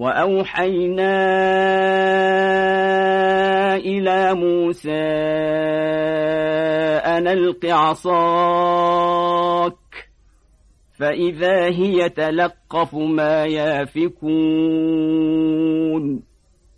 وأوحينا إلى موسى أن ألق عصاك فإذا هي تلقف ما يافكون.